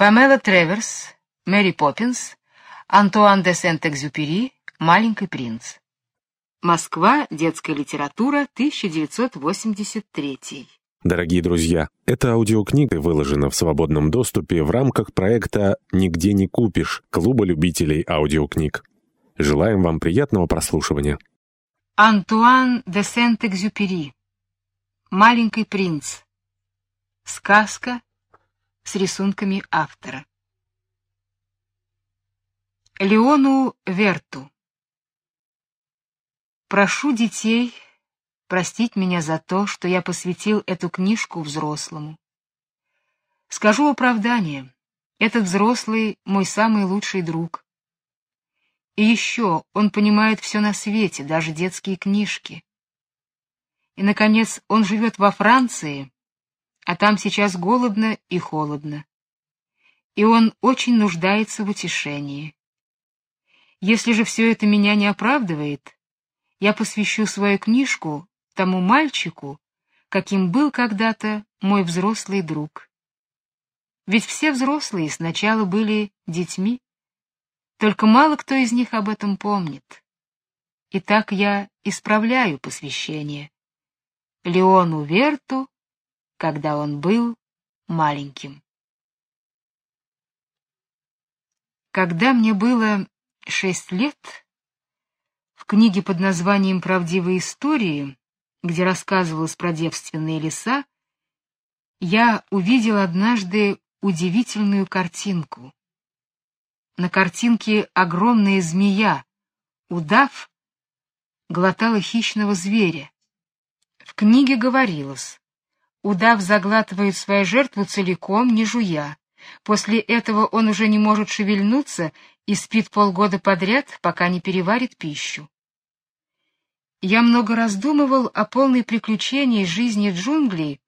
Памела Треверс, Мэри Поппинс, Антуан де Сент-Экзюпери, Маленький принц. Москва, детская литература, 1983. Дорогие друзья, эта аудиокнига выложена в свободном доступе в рамках проекта «Нигде не купишь» Клуба любителей аудиокниг. Желаем вам приятного прослушивания. Антуан де Сент-Экзюпери. Маленький принц. Сказка с рисунками автора. Леону Верту. Прошу детей простить меня за то, что я посвятил эту книжку взрослому. Скажу оправдание. Этот взрослый — мой самый лучший друг. И еще он понимает все на свете, даже детские книжки. И, наконец, он живет во Франции, а там сейчас голодно и холодно. И он очень нуждается в утешении. Если же все это меня не оправдывает, я посвящу свою книжку тому мальчику, каким был когда-то мой взрослый друг. Ведь все взрослые сначала были детьми, только мало кто из них об этом помнит. И так я исправляю посвящение Леону Верту, когда он был маленьким. Когда мне было шесть лет, в книге под названием «Правдивые истории», где рассказывалось про девственные леса, я увидел однажды удивительную картинку. На картинке огромная змея, удав, глотала хищного зверя. В книге говорилось, удав заглатывает свою жертву целиком, не жуя. После этого он уже не может шевельнуться и спит полгода подряд, пока не переварит пищу. Я много раздумывал о полной приключении жизни джунглей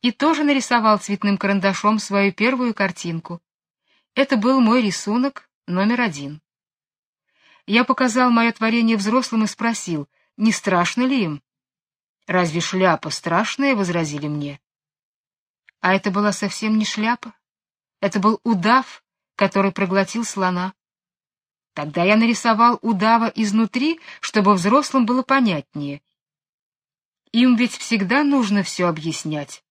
и тоже нарисовал цветным карандашом свою первую картинку. Это был мой рисунок номер один. Я показал мое творение взрослым и спросил, не страшно ли им? Разве шляпа страшная, возразили мне. А это была совсем не шляпа. Это был удав, который проглотил слона. Тогда я нарисовал удава изнутри, чтобы взрослым было понятнее. Им ведь всегда нужно все объяснять.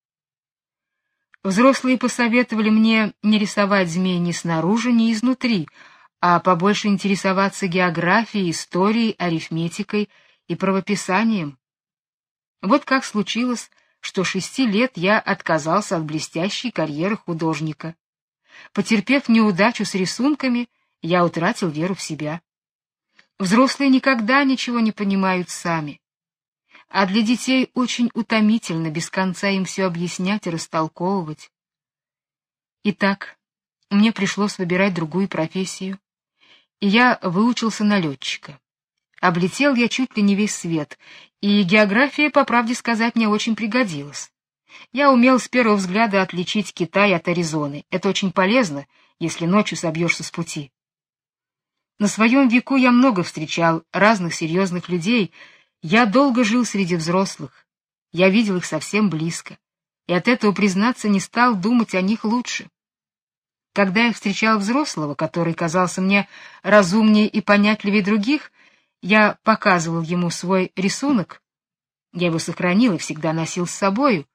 Взрослые посоветовали мне не рисовать змей ни снаружи, ни изнутри, а побольше интересоваться географией, историей, арифметикой и правописанием. Вот как случилось, что шести лет я отказался от блестящей карьеры художника. Потерпев неудачу с рисунками, я утратил веру в себя. Взрослые никогда ничего не понимают сами. А для детей очень утомительно без конца им все объяснять и растолковывать. Итак, мне пришлось выбирать другую профессию, и я выучился на летчика. Облетел я чуть ли не весь свет, и география, по правде сказать, мне очень пригодилась. Я умел с первого взгляда отличить Китай от Аризоны. Это очень полезно, если ночью собьешься с пути. На своем веку я много встречал разных серьезных людей, я долго жил среди взрослых. Я видел их совсем близко, и от этого, признаться, не стал думать о них лучше. Когда я встречал взрослого, который казался мне разумнее и понятливее других, я показывал ему свой рисунок. Я его сохранил и всегда носил с собою.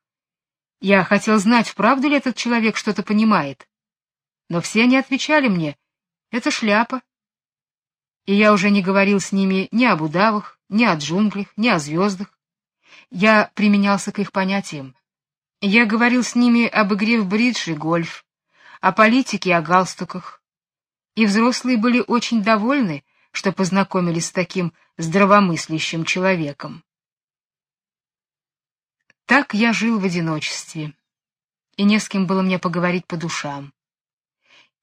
Я хотел знать, вправду ли этот человек что-то понимает. Но все они отвечали мне: "Это шляпа, и я уже не говорил с ними ни об удавах, ни о джунглях, ни о звездах. Я применялся к их понятиям. Я говорил с ними об игре в бридж и гольф, о политике и о галстуках. И взрослые были очень довольны, что познакомились с таким здравомыслящим человеком. Так я жил в одиночестве, и не с кем было мне поговорить по душам.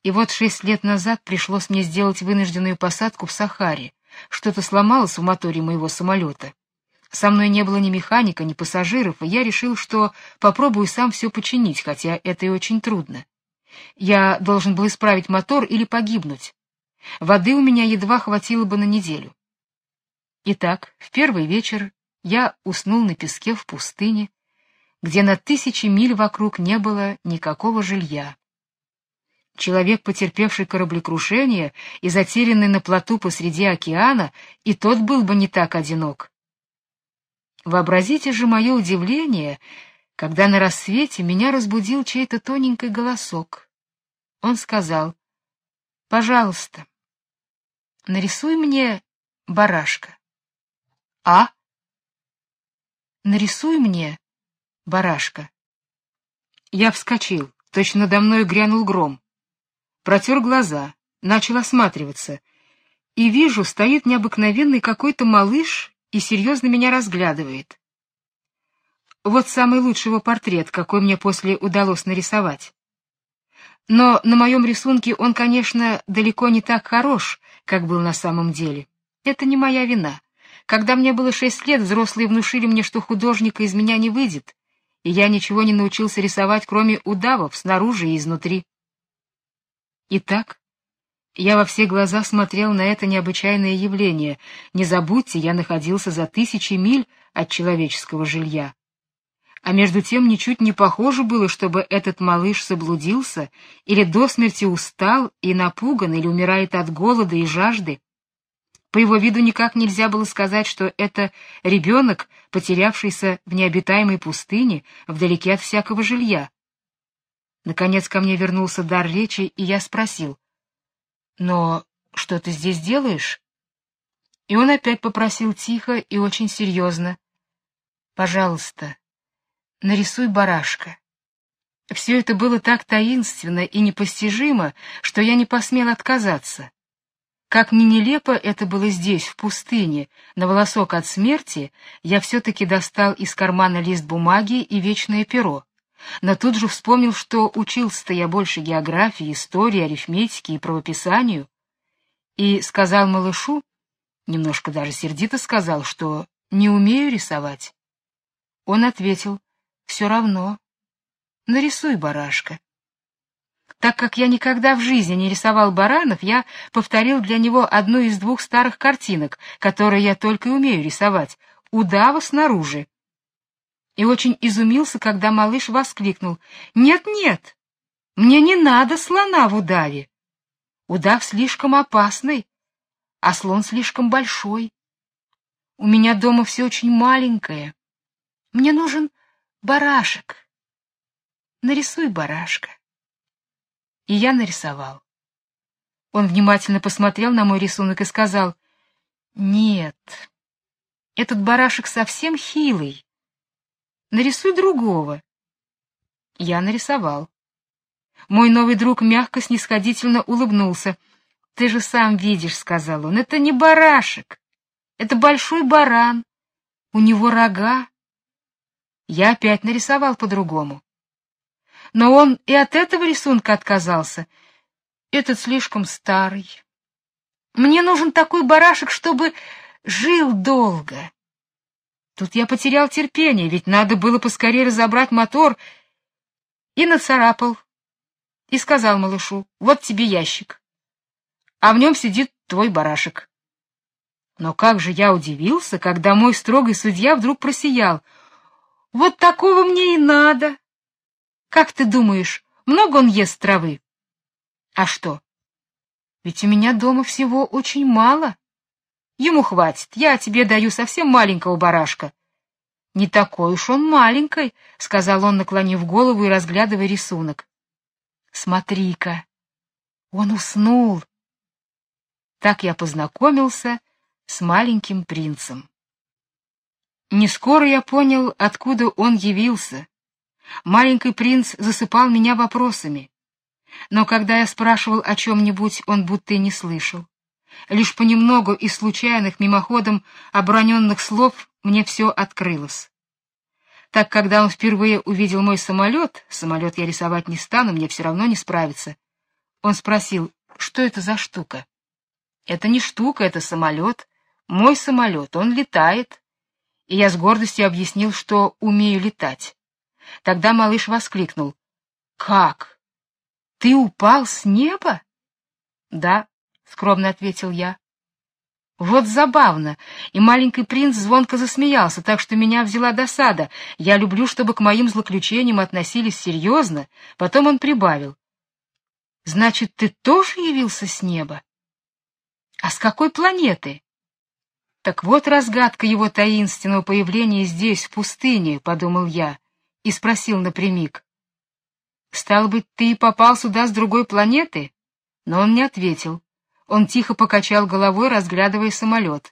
И вот шесть лет назад пришлось мне сделать вынужденную посадку в Сахаре. Что-то сломалось в моторе моего самолета. Со мной не было ни механика, ни пассажиров, и я решил, что попробую сам все починить, хотя это и очень трудно. Я должен был исправить мотор или погибнуть. Воды у меня едва хватило бы на неделю. Итак, в первый вечер я уснул на песке в пустыне, где на тысячи миль вокруг не было никакого жилья. человек, потерпевший кораблекрушение и затерянный на плоту посреди океана, и тот был бы не так одинок. Вообразите же мое удивление, когда на рассвете меня разбудил чей-то тоненький голосок. Он сказал, «Пожалуйста, нарисуй мне барашка». «А?» «Нарисуй мне барашка». Я вскочил, точно надо мной грянул гром. Протер глаза, начал осматриваться, и вижу, стоит необыкновенный какой-то малыш и серьезно меня разглядывает. Вот самый лучший его портрет, какой мне после удалось нарисовать. Но на моем рисунке он, конечно, далеко не так хорош, как был на самом деле. Это не моя вина. Когда мне было шесть лет, взрослые внушили мне, что художника из меня не выйдет, и я ничего не научился рисовать, кроме удавов, снаружи и изнутри. Итак, я во все глаза смотрел на это необычайное явление. Не забудьте, я находился за тысячи миль от человеческого жилья. А между тем ничуть не похоже было, чтобы этот малыш заблудился или до смерти устал и напуган, или умирает от голода и жажды. По его виду никак нельзя было сказать, что это ребенок, потерявшийся в необитаемой пустыне, вдалеке от всякого жилья. Наконец ко мне вернулся дар речи, и я спросил: "Но что ты здесь делаешь?" И он опять попросил тихо и очень серьезно: "Пожалуйста, нарисуй барашка". Все это было так таинственно и непостижимо, что я не посмел отказаться. Как ни нелепо это было здесь, в пустыне, на волосок от смерти, я все-таки достал из кармана лист бумаги и вечное перо. Но тут же вспомнил, что учился-то я больше географии, истории, арифметики и правописанию, и сказал малышу, немножко даже сердито сказал, что не умею рисовать. Он ответил, «Все равно, нарисуй барашка. Так как я никогда в жизни не рисовал баранов, я повторил для него одну из двух старых картинок, которые я только и умею рисовать — удава снаружи. И очень изумился, когда малыш воскликнул. «Нет, нет, мне не надо слона в удаве. Удав слишком опасный, а слон слишком большой. У меня дома все очень маленькое. Мне нужен барашек. Нарисуй барашка и я нарисовал. Он внимательно посмотрел на мой рисунок и сказал, «Нет, этот барашек совсем хилый. Нарисуй другого». Я нарисовал. Мой новый друг мягко снисходительно улыбнулся. «Ты же сам видишь», — сказал он, — «это не барашек, это большой баран, у него рога». Я опять нарисовал по-другому но он и от этого рисунка отказался. Этот слишком старый. Мне нужен такой барашек, чтобы жил долго. Тут я потерял терпение, ведь надо было поскорее разобрать мотор, и нацарапал, и сказал малышу, вот тебе ящик, а в нем сидит твой барашек. Но как же я удивился, когда мой строгий судья вдруг просиял. Вот такого мне и надо. Как ты думаешь, много он ест травы? А что? Ведь у меня дома всего очень мало. Ему хватит, я тебе даю совсем маленького барашка. Не такой уж он маленький, сказал он, наклонив голову и разглядывая рисунок. Смотри-ка, он уснул. Так я познакомился с маленьким принцем. Не скоро я понял, откуда он явился. Маленький принц засыпал меня вопросами. Но когда я спрашивал о чем-нибудь, он будто и не слышал. Лишь понемногу из случайных мимоходом оброненных слов мне все открылось. Так, когда он впервые увидел мой самолет, самолет я рисовать не стану, мне все равно не справиться, он спросил, что это за штука. Это не штука, это самолет. Мой самолет, он летает. И я с гордостью объяснил, что умею летать. Тогда малыш воскликнул. «Как? Ты упал с неба?» «Да», — скромно ответил я. Вот забавно. И маленький принц звонко засмеялся, так что меня взяла досада. Я люблю, чтобы к моим злоключениям относились серьезно. Потом он прибавил. Значит, ты тоже явился с неба? А с какой планеты? Так вот разгадка его таинственного появления здесь, в пустыне, подумал я, и спросил напрямик. Стал быть, ты попал сюда с другой планеты? Но он не ответил. Он тихо покачал головой, разглядывая самолет.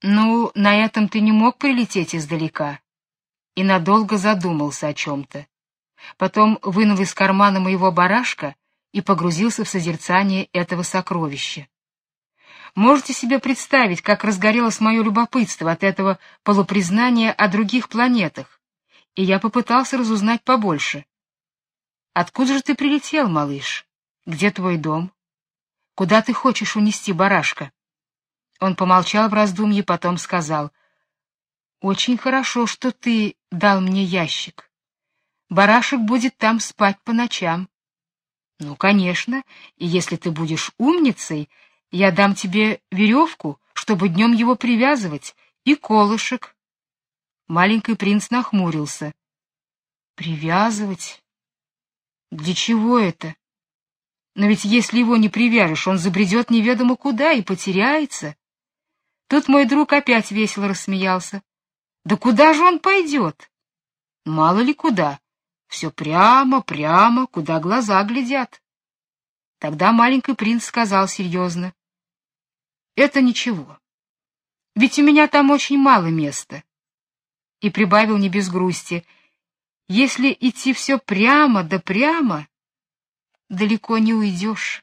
Ну, на этом ты не мог прилететь издалека. И надолго задумался о чем-то. Потом вынул из кармана моего барашка и погрузился в созерцание этого сокровища. Можете себе представить, как разгорелось мое любопытство от этого полупризнания о других планетах, и я попытался разузнать побольше. Откуда же ты прилетел, малыш? Где твой дом? Куда ты хочешь унести барашка? Он помолчал в раздумье, потом сказал: "Очень хорошо, что ты дал мне ящик. Барашек будет там спать по ночам. Ну, конечно, и если ты будешь умницей, я дам тебе веревку, чтобы днем его привязывать, и колышек. Маленький принц нахмурился. Привязывать? Для чего это? Но ведь если его не привяжешь, он забредет неведомо куда и потеряется. Тут мой друг опять весело рассмеялся. Да куда же он пойдет? Мало ли куда. Все прямо, прямо, куда глаза глядят. Тогда маленький принц сказал серьезно. Это ничего. Ведь у меня там очень мало места. И прибавил не без грусти. Если идти все прямо да прямо, далеко не уйдешь.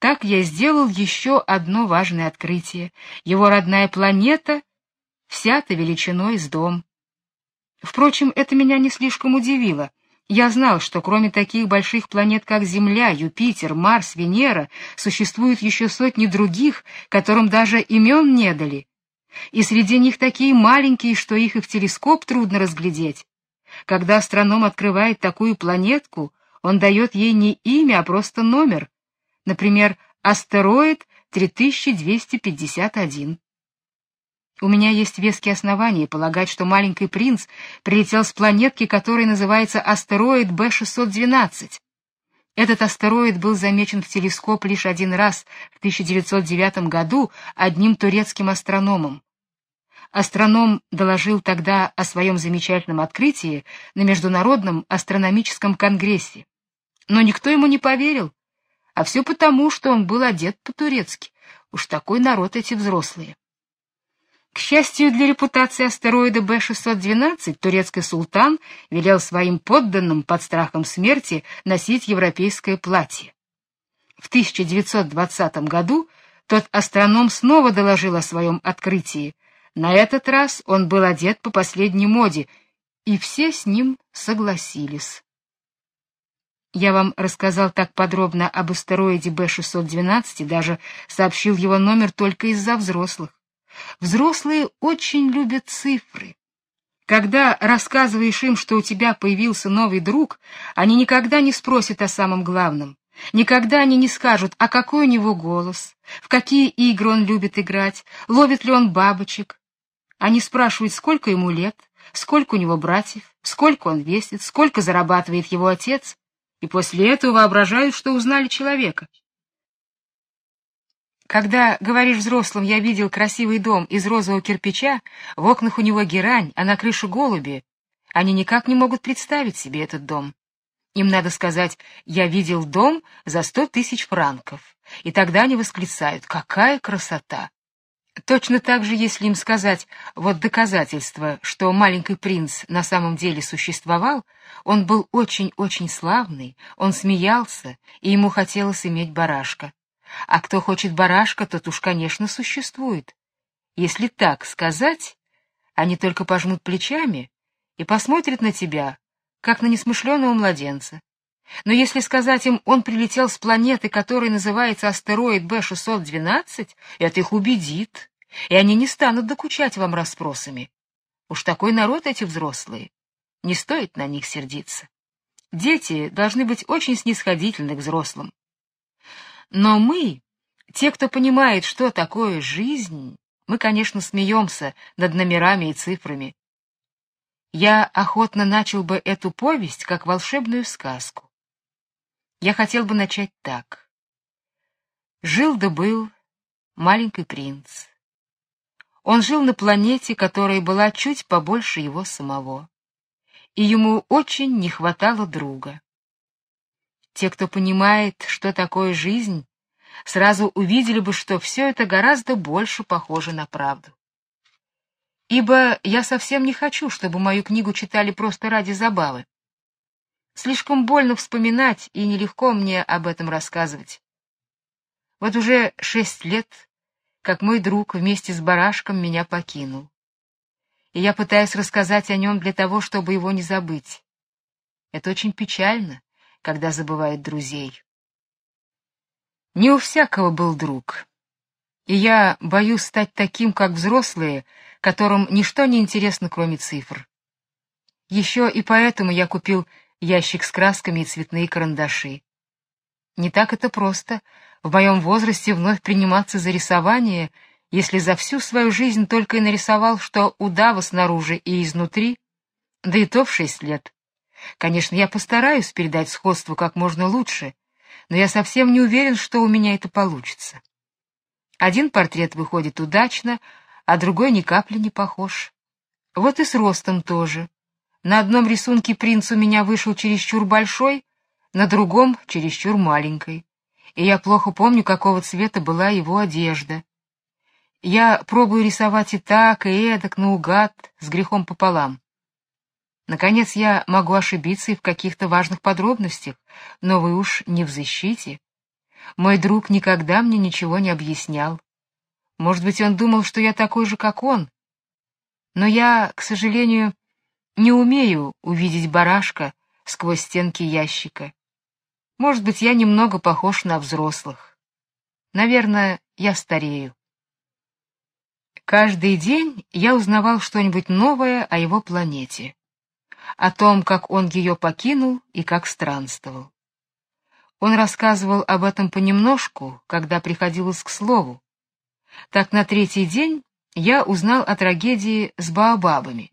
Так я сделал еще одно важное открытие. Его родная планета вся-то величиной с дом. Впрочем, это меня не слишком удивило. Я знал, что кроме таких больших планет, как Земля, Юпитер, Марс, Венера, существуют еще сотни других, которым даже имен не дали. И среди них такие маленькие, что их и в телескоп трудно разглядеть. Когда астроном открывает такую планетку, он дает ей не имя, а просто номер. Например, астероид 3251. У меня есть веские основания полагать, что маленький принц прилетел с планетки, которая называется астероид Б612. Этот астероид был замечен в телескоп лишь один раз в 1909 году одним турецким астрономом. Астроном доложил тогда о своем замечательном открытии на Международном астрономическом конгрессе. Но никто ему не поверил, а все потому, что он был одет по-турецки. Уж такой народ эти взрослые. К счастью для репутации астероида Б612, турецкий султан велел своим подданным под страхом смерти носить европейское платье. В 1920 году тот астроном снова доложил о своем открытии. На этот раз он был одет по последней моде, и все с ним согласились. Я вам рассказал так подробно об астероиде Б612 и даже сообщил его номер только из-за взрослых. Взрослые очень любят цифры. Когда рассказываешь им, что у тебя появился новый друг, они никогда не спросят о самом главном. Никогда они не скажут, а какой у него голос, в какие игры он любит играть, ловит ли он бабочек. Они спрашивают, сколько ему лет, сколько у него братьев, сколько он весит, сколько зарабатывает его отец, и после этого воображают, что узнали человека. Когда говоришь взрослым, я видел красивый дом из розового кирпича, в окнах у него герань, а на крыше голуби, они никак не могут представить себе этот дом. Им надо сказать, я видел дом за сто тысяч франков, и тогда они восклицают, какая красота! Точно так же, если им сказать, вот доказательство, что маленький принц на самом деле существовал, он был очень-очень славный, он смеялся, и ему хотелось иметь барашка. А кто хочет барашка, тот уж, конечно, существует. Если так сказать, они только пожмут плечами и посмотрят на тебя, как на несмышленого младенца. Но если сказать им, он прилетел с планеты, которая называется астероид Б612, это их убедит, и они не станут докучать вам расспросами. Уж такой народ эти взрослые. Не стоит на них сердиться. Дети должны быть очень снисходительны к взрослым. Но мы, те, кто понимает, что такое жизнь, мы, конечно, смеемся над номерами и цифрами. Я охотно начал бы эту повесть как волшебную сказку. я хотел бы начать так. Жил да был маленький принц. Он жил на планете, которая была чуть побольше его самого, и ему очень не хватало друга. Те, кто понимает, что такое жизнь, сразу увидели бы, что все это гораздо больше похоже на правду. Ибо я совсем не хочу, чтобы мою книгу читали просто ради забавы. Слишком больно вспоминать, и нелегко мне об этом рассказывать. Вот уже шесть лет как мой друг вместе с барашком меня покинул. И я пытаюсь рассказать о нем для того, чтобы его не забыть. Это очень печально, когда забывают друзей. Не у всякого был друг. И я боюсь стать таким, как взрослые, которым ничто не интересно, кроме цифр. Еще и поэтому я купил ящик с красками и цветные карандаши. Не так это просто в моем возрасте вновь приниматься за рисование, если за всю свою жизнь только и нарисовал, что удава снаружи и изнутри, да и то в шесть лет. Конечно, я постараюсь передать сходство как можно лучше, но я совсем не уверен, что у меня это получится. Один портрет выходит удачно, а другой ни капли не похож. Вот и с ростом тоже. На одном рисунке принц у меня вышел чересчур большой, на другом — чересчур маленькой и я плохо помню, какого цвета была его одежда. Я пробую рисовать и так, и эдак, наугад, с грехом пополам. Наконец, я могу ошибиться и в каких-то важных подробностях, но вы уж не в защите. Мой друг никогда мне ничего не объяснял. Может быть, он думал, что я такой же, как он. Но я, к сожалению, не умею увидеть барашка сквозь стенки ящика. Может быть, я немного похож на взрослых. Наверное, я старею. Каждый день я узнавал что-нибудь новое о его планете, о том, как он ее покинул и как странствовал. Он рассказывал об этом понемножку, когда приходилось к слову. Так на третий день я узнал о трагедии с Баобабами.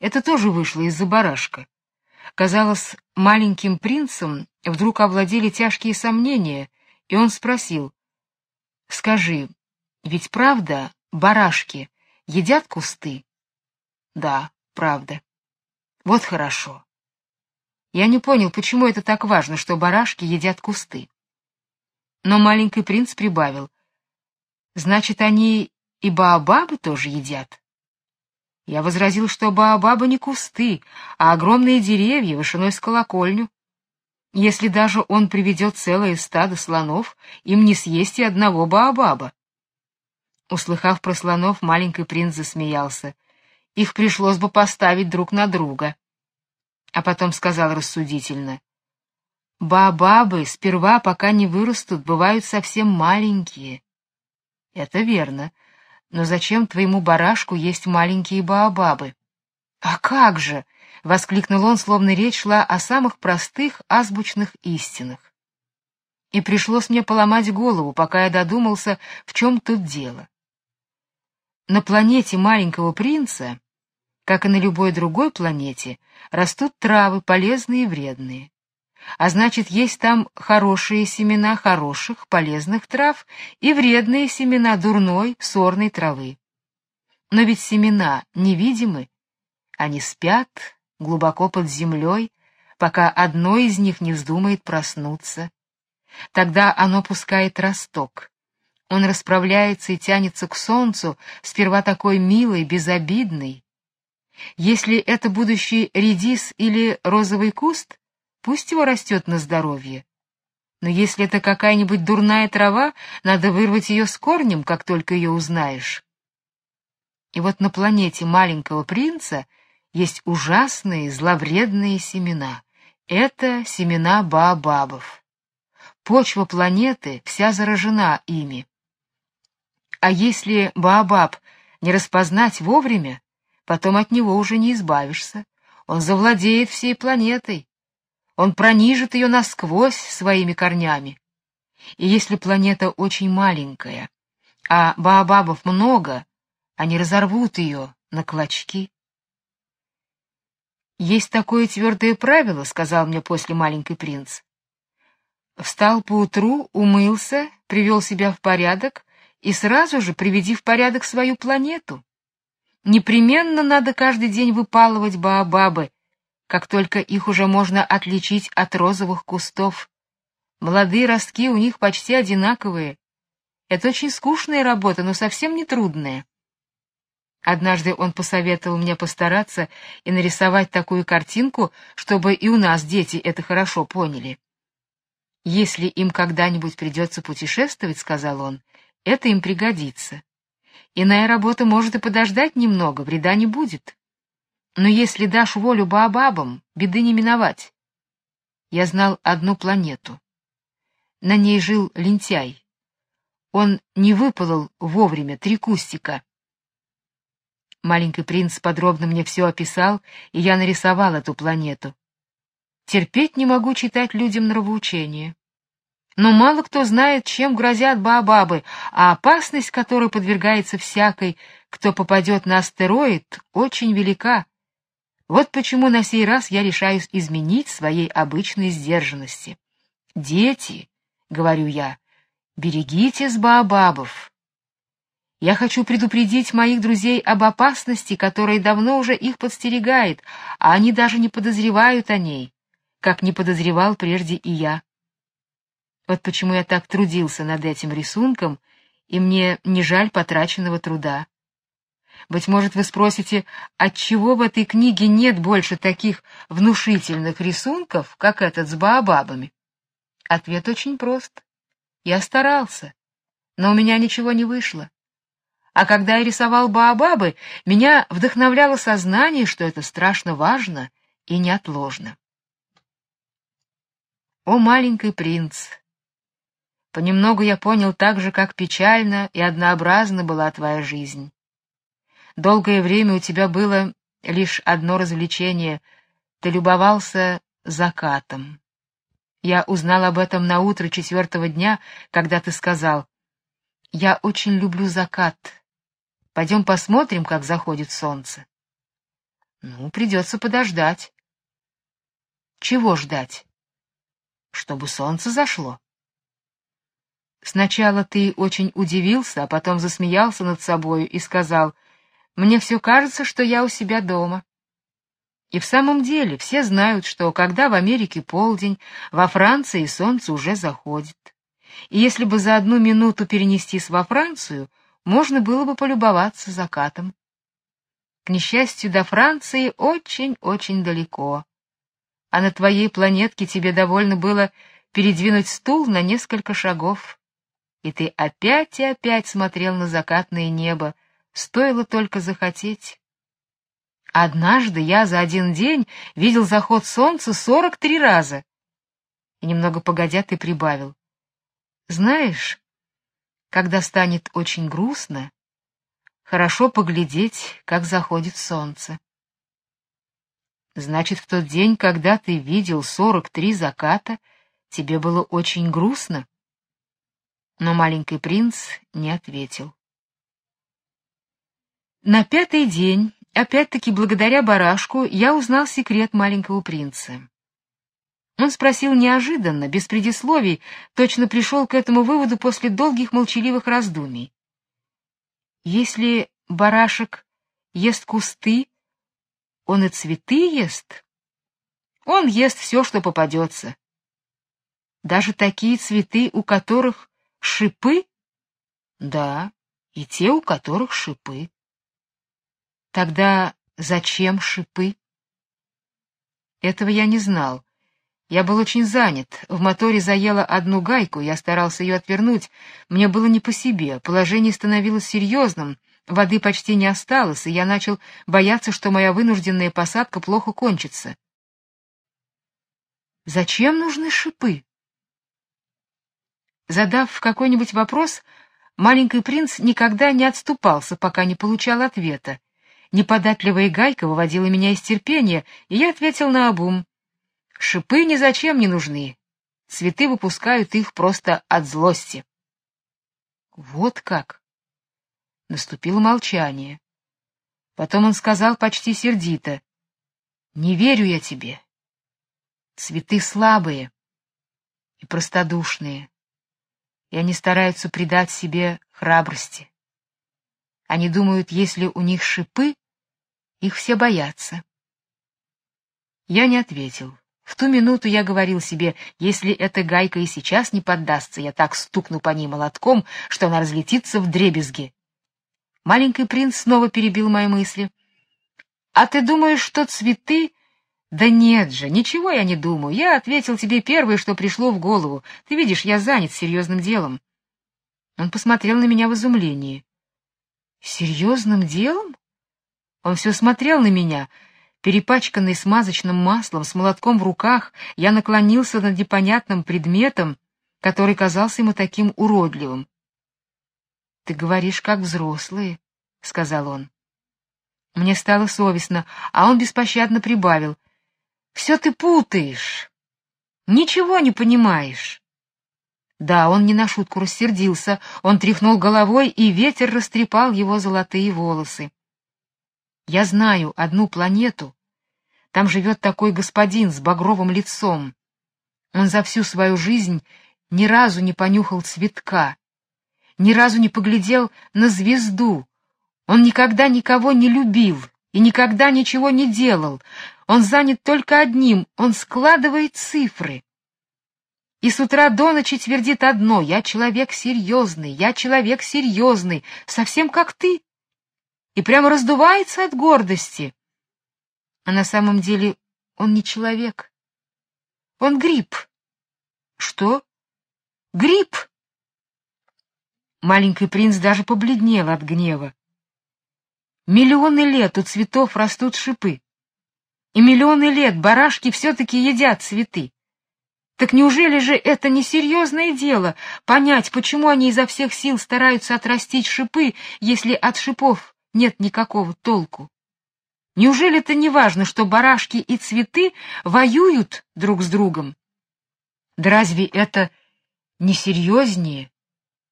Это тоже вышло из-за барашка. Казалось, маленьким принцем вдруг овладели тяжкие сомнения, и он спросил, «Скажи, ведь правда, барашки едят кусты?» «Да, правда». «Вот хорошо». Я не понял, почему это так важно, что барашки едят кусты. Но маленький принц прибавил, «Значит, они и баобабы тоже едят?» Я возразил, что баобабы не кусты, а огромные деревья вышиной с колокольню. Если даже он приведет целое стадо слонов, им не съесть и одного баобаба. Услыхав про слонов, маленький принц засмеялся. Их пришлось бы поставить друг на друга. А потом сказал рассудительно. Баобабы сперва, пока не вырастут, бывают совсем маленькие. Это верно. Но зачем твоему барашку есть маленькие баобабы? А как же, воскликнул он, словно речь шла о самых простых азбучных истинах. И пришлось мне поломать голову, пока я додумался, в чем тут дело. На планете маленького принца, как и на любой другой планете, растут травы полезные и вредные а значит, есть там хорошие семена хороших, полезных трав и вредные семена дурной, сорной травы. Но ведь семена невидимы, они спят глубоко под землей, пока одно из них не вздумает проснуться. Тогда оно пускает росток. Он расправляется и тянется к солнцу, сперва такой милый, безобидный. Если это будущий редис или розовый куст, Пусть его растет на здоровье. Но если это какая-нибудь дурная трава, надо вырвать ее с корнем, как только ее узнаешь. И вот на планете маленького принца есть ужасные зловредные семена. Это семена баобабов. Почва планеты вся заражена ими. А если баобаб не распознать вовремя, потом от него уже не избавишься. Он завладеет всей планетой, он пронижит ее насквозь своими корнями. И если планета очень маленькая, а баобабов много, они разорвут ее на клочки. Есть такое твердое правило, сказал мне после маленький принц. Встал поутру, умылся, привел себя в порядок и сразу же приведи в порядок свою планету. Непременно надо каждый день выпалывать баобабы, как только их уже можно отличить от розовых кустов. Молодые ростки у них почти одинаковые. Это очень скучная работа, но совсем не трудная. Однажды он посоветовал мне постараться и нарисовать такую картинку, чтобы и у нас дети это хорошо поняли. Если им когда-нибудь придется путешествовать, сказал он, это им пригодится. Иная работа может и подождать немного, вреда не будет. Но если дашь волю баобабам, беды не миновать. Я знал одну планету. На ней жил лентяй. Он не выпалол вовремя три кустика. Маленький принц подробно мне все описал, и я нарисовал эту планету. Терпеть не могу читать людям нравоучения. Но мало кто знает, чем грозят баобабы, а опасность, которой подвергается всякой, кто попадет на астероид, очень велика. Вот почему на сей раз я решаюсь изменить своей обычной сдержанности. Дети, говорю я, берегитесь баобабов. Я хочу предупредить моих друзей об опасности, которая давно уже их подстерегает, а они даже не подозревают о ней, как не подозревал прежде и я. Вот почему я так трудился над этим рисунком, и мне не жаль потраченного труда. Быть может, вы спросите, отчего в этой книге нет больше таких внушительных рисунков, как этот с баобабами? Ответ очень прост. Я старался, но у меня ничего не вышло. А когда я рисовал баобабы, меня вдохновляло сознание, что это страшно важно и неотложно. О, маленький принц! Понемногу я понял так же, как печально и однообразна была твоя жизнь. Долгое время у тебя было лишь одно развлечение — ты любовался закатом. Я узнал об этом на утро четвертого дня, когда ты сказал: "Я очень люблю закат. Пойдем посмотрим, как заходит солнце". Ну, придется подождать. Чего ждать? Чтобы солнце зашло. Сначала ты очень удивился, а потом засмеялся над собой и сказал: "Мне все кажется, что я у себя дома". И в самом деле все знают, что когда в Америке полдень, во Франции солнце уже заходит. И если бы за одну минуту перенестись во Францию, можно было бы полюбоваться закатом. К несчастью, до Франции очень-очень далеко. А на твоей планетке тебе довольно было передвинуть стул на несколько шагов. И ты опять и опять смотрел на закатное небо, стоило только захотеть. Однажды я за один день видел заход солнца сорок три раза. И немного погодя ты прибавил: знаешь, когда станет очень грустно, хорошо поглядеть, как заходит солнце. Значит, в тот день, когда ты видел сорок три заката, тебе было очень грустно? Но маленький принц не ответил. На пятый день Опять-таки, благодаря барашку, я узнал секрет маленького принца. Он спросил неожиданно, без предисловий, точно пришел к этому выводу после долгих молчаливых раздумий. Если барашек ест кусты, он и цветы ест? Он ест все, что попадется. Даже такие цветы, у которых шипы? Да, и те, у которых шипы. Тогда зачем шипы? Этого я не знал. Я был очень занят. В моторе заела одну гайку, я старался ее отвернуть. Мне было не по себе, положение становилось серьезным, воды почти не осталось, и я начал бояться, что моя вынужденная посадка плохо кончится. Зачем нужны шипы? Задав какой-нибудь вопрос, маленький принц никогда не отступался, пока не получал ответа. Неподатливая гайка выводила меня из терпения, и я ответил на обум. Шипы ни зачем не нужны. Цветы выпускают их просто от злости. Вот как. Наступило молчание. Потом он сказал почти сердито: "Не верю я тебе. Цветы слабые". И простодушные, и они стараются придать себе храбрости. Они думают, если у них шипы, их все боятся. Я не ответил. В ту минуту я говорил себе, если эта гайка и сейчас не поддастся, я так стукну по ней молотком, что она разлетится в дребезги. Маленький принц снова перебил мои мысли. А ты думаешь, что цветы да нет же, ничего я не думаю. Я ответил тебе первое, что пришло в голову. Ты видишь, я занят серьезным делом. Он посмотрел на меня в изумлении. Серьезным делом? Он все смотрел на меня. Перепачканный смазочным маслом, с молотком в руках, я наклонился над непонятным предметом, который казался ему таким уродливым. Ты говоришь как взрослые, сказал он. Мне стало совестно, а он беспощадно прибавил: все ты путаешь. Ничего не понимаешь. Да, он не на шутку рассердился. Он тряхнул головой, и ветер растрепал его золотые волосы. Я знаю одну планету. Там живет такой господин с багровым лицом. Он за всю свою жизнь ни разу не понюхал цветка, ни разу не поглядел на звезду. Он никогда никого не любил и никогда ничего не делал. Он занят только одним — он складывает цифры. И с утра до ночи твердит одно — я человек серьезный, я человек серьезный, совсем как ты. И прямо раздувается от гордости. А на самом деле он не человек. Он гриб. Что? Гриб! Маленький принц даже побледнел от гнева. Миллионы лет у цветов растут шипы. И миллионы лет барашки все-таки едят цветы. Так неужели же это не серьезное дело понять, почему они изо всех сил стараются отрастить шипы, если от шипов нет никакого толку? Неужели это не важно, что барашки и цветы воюют друг с другом? Да разве это не серьезнее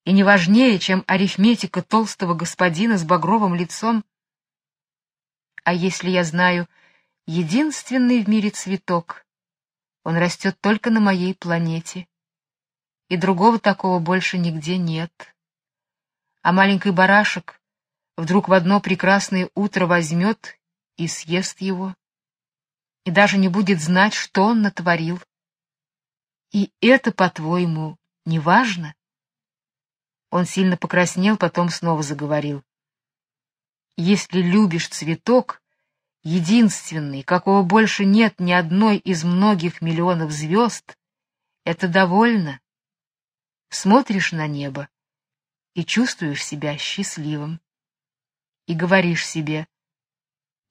и не важнее, чем арифметика толстого господина с багровым лицом? А если я знаю, единственный в мире цветок. Он растет только на моей планете. И другого такого больше нигде нет. А маленький барашек вдруг в одно прекрасное утро возьмет и съест его. И даже не будет знать, что он натворил. И это, по-твоему, не важно? Он сильно покраснел, потом снова заговорил. Если любишь цветок, единственный, какого больше нет ни одной из многих миллионов звезд, это довольно. Смотришь на небо и чувствуешь себя счастливым. И говоришь себе,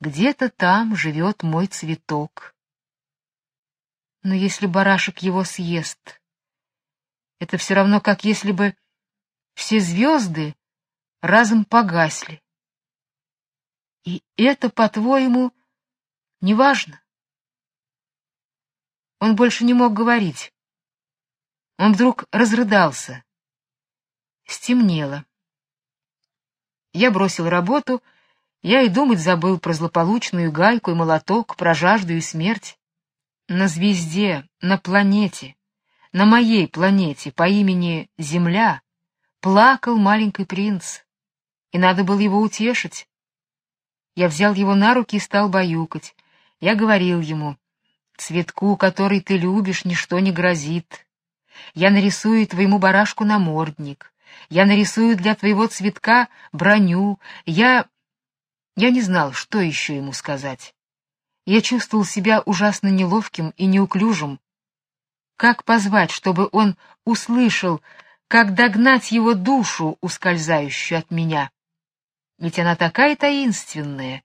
где-то там живет мой цветок. Но если барашек его съест, это все равно, как если бы все звезды разом погасли. И это, по-твоему, не важно? Он больше не мог говорить. Он вдруг разрыдался. Стемнело. Я бросил работу, я и думать забыл про злополучную гайку и молоток, про жажду и смерть. На звезде, на планете, на моей планете по имени Земля плакал маленький принц, и надо было его утешить. Я взял его на руки и стал баюкать. Я говорил ему, «Цветку, который ты любишь, ничто не грозит. Я нарисую твоему барашку намордник. Я нарисую для твоего цветка броню. Я...» Я не знал, что еще ему сказать. Я чувствовал себя ужасно неловким и неуклюжим. Как позвать, чтобы он услышал, как догнать его душу, ускользающую от меня? Ведь она такая таинственная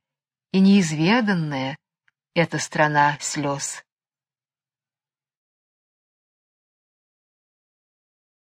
и неизведанная, эта страна слез.